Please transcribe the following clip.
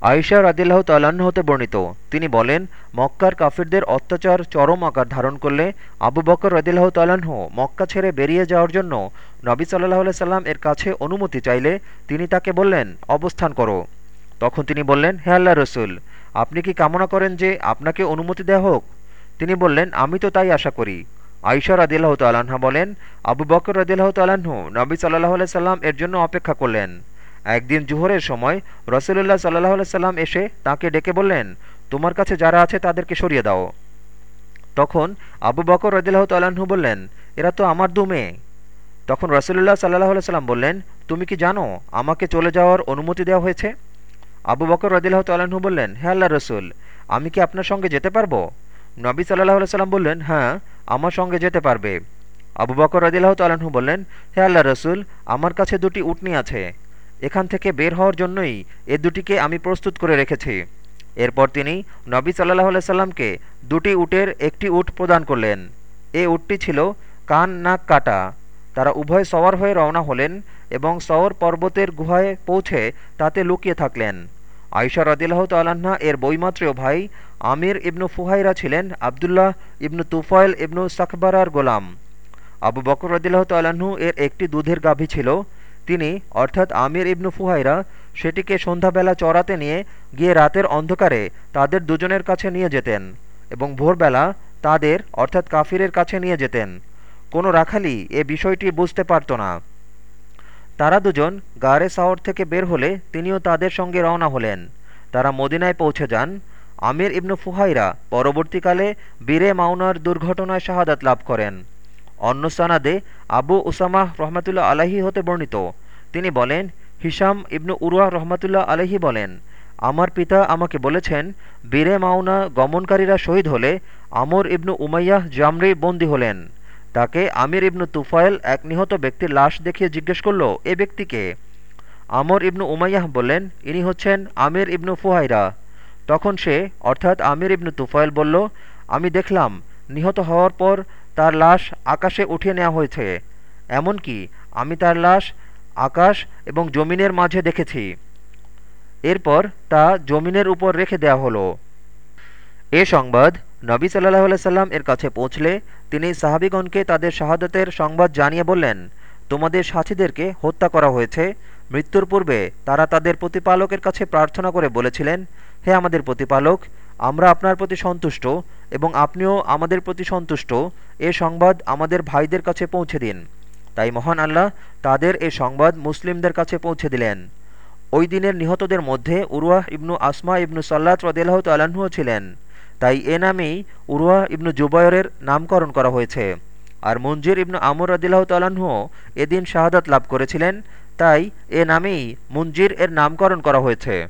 আয়েশা রাদিল্লাহ তাল্লাহ্ন হতে বর্ণিত। তিনি বলেন, মক্কার কাফিরদের অত্যাচার চরম আকার ধারণ করলে আবু বকর রদিল্লাহ তাল্লাহ্ন মক্কা ছেড়ে বেরিয়ে যাওয়ার জন্য নবী সাল্লাহ সাল্লাম এর কাছে অনুমতি চাইলে তিনি তাকে বললেন, অবস্থান করো। তখন তিনি বললেন, হে আল্লাহ রসুল, আপনি কি কামনা করেন যে আপনাকে অনুমতি দেওয়া হোক? তিনি বললেন, আমি তো তাই আশা করি। আইসা রাদিল্লাহ তাল্লাহা বলেন, আবু বকর রদিল্লাহ তাল্লাহ্ন নবী সাল্লাহ সাল্লাম এর জন্য অপেক্ষা করলেন। একদিন জুহরের সময় রসুল্লাহ সাল্লাহ সাল্লাম এসে তাকে ডেকে বললেন, তোমার কাছে যারা আছে তাদেরকে সরিয়ে দাও। তখন আবু বকর রদিল্লাহ তাল্লাহ্ন বললেন, এরা তো আমার দু মেয়ে তখন রসুল্লাহ সাল্লাহ সাল্লাম বললেন, তুমি কি জানো আমাকে চলে যাওয়ার অনুমতি দেওয়া হয়েছে? আবু বকর রদিল্লাহ তাল্লাহ্ন বললেন হ্যাঁ আল্লাহ রসুল, আমি কি আপনার সঙ্গে যেতে পারব? নবী সাল্লাহ সাল্লাম বললেন হ্যাঁ আমার সঙ্গে যেতে পারবে। আবু বকর রদিল্লাহ তাল্লাহ্ন বললেন হে আল্লাহ রসুল, আমার কাছে দুটি উটনি আছে। এখান থেকে বের হওয়ার জন্যই এ দুটিকে আমি প্রস্তুত করে রেখেছি। এরপর তিনি নবী সাল্লাহ সাল্লামকে দুটি উটের একটি উট প্রদান করলেন। এ উটটি ছিল কান, নাক, কাটা। তারা উভয় সওয়ার হয়ে রওনা হলেন এবং সওর পর্বতের গুহায় পৌঁছে তাতে লুকিয়ে থাকলেন। আয়সা রদিল্লাহ তাল্লাহা এর বইমাত্রেয় ভাই আমির ইবনু ফুহাইরা ছিলেন আবদুল্লাহ ইবনু তুফাইল ইবনু সাকবারার গোলাম। আবু বকর রদিল্লাহ তাল্লাহ্ন এর একটি দুধের গাভী ছিল তিনি, অর্থাৎ আমির ইবনু ফুহাইরা, সেটিকে সন্ধ্যাবেলা চড়াতে নিয়ে গিয়ে রাতের অন্ধকারে তাদের দুজনের কাছে নিয়ে যেতেন এবং ভোরবেলা তাদের, অর্থাৎ কাফিরের কাছে নিয়ে যেতেন। কোনো রাখালি এ বিষয়টি বুঝতে পারত না। তারা দুজন গারে সাওর থেকে বের হলে তিনিও তাদের সঙ্গে রওনা হলেন। তারা মদিনায় পৌঁছে যান। আমির ইবনু ফুহাইরা পরবর্তীকালে বীরে মাউনার দুর্ঘটনায় শাহাদাত লাভ করেন। অন্য সানাদে আবু উসামাহ রহমতুল্লাহ আলাহি হতে বর্ণিত। তিনি বলেন হিসাম ইবনু উরুয়া রহমতুল্লাহ আলহি বলেন, আমার পিতা আমাকে বলেছেন, বীরে মাওনা গমনকারীরা শহীদ হলে আমর ইবনু উমাইয়াহ জামরি বন্দী হলেন। তাকে আমির ইবনু তুফায়েল এক নিহত ব্যক্তির লাশ দেখিয়ে জিজ্ঞেস করল, এ ব্যক্তিকে আমর ইবনু উমাইয়াহ বললেন, ইনি হচ্ছেন আমির ইবনু ফুহাইরা। তখন সে অর্থাৎ আমির ইবনু তুফায়েল বলল, আমি দেখলাম নিহত হওয়ার পর তার লাশ আকাশে উঠিয়ে নেওয়া হয়েছে। এমনকি আমি তার লাশ আকাশ এবং জমিনের মাঝে দেখেছি। এরপর তা জমিনের উপর রেখে দেয়া হলো। এ সংবাদ নবী সাল্লাহ সাল্লাম এর কাছে পৌঁছলে তিনি সাহাবিগণকে তাদের শাহাদতের সংবাদ জানিয়ে বললেন, তোমাদের সাথীদেরকে হত্যা করা হয়েছে। মৃত্যুর পূর্বে তারা তাদের প্রতিপালকের কাছে প্রার্থনা করে বলেছিলেন, হে আমাদের প্রতিপালক, আমরা আপনার প্রতি সন্তুষ্ট। এবং আপনিও আমাদের প্রতি সন্তুষ্ট। এ সংবাদ আমাদের ভাইদের কাছে পৌঁছে দিন। তাই মহান আল্লাহ তাদের এ সংবাদ মুসলিমদের কাছে পৌঁছে দিলেন। ওই দিনের নিহতদের মধ্যে উরুয়াহ ইবনু আসমা ইবনু সাল্লাত রদিল্লাহ তাল্লাহ্নও ছিলেন। তাই এ নামেই উরুয়াহ ইবনু জুবায়রের নামকরণ করা হয়েছে। আর মঞ্জির ইবনু আমর রদিল্লাহ তাল্লাহ্নও এদিন শাহাদাত লাভ করেছিলেন। তাই এ নামেই মঞ্জির এর নামকরণ করা হয়েছে।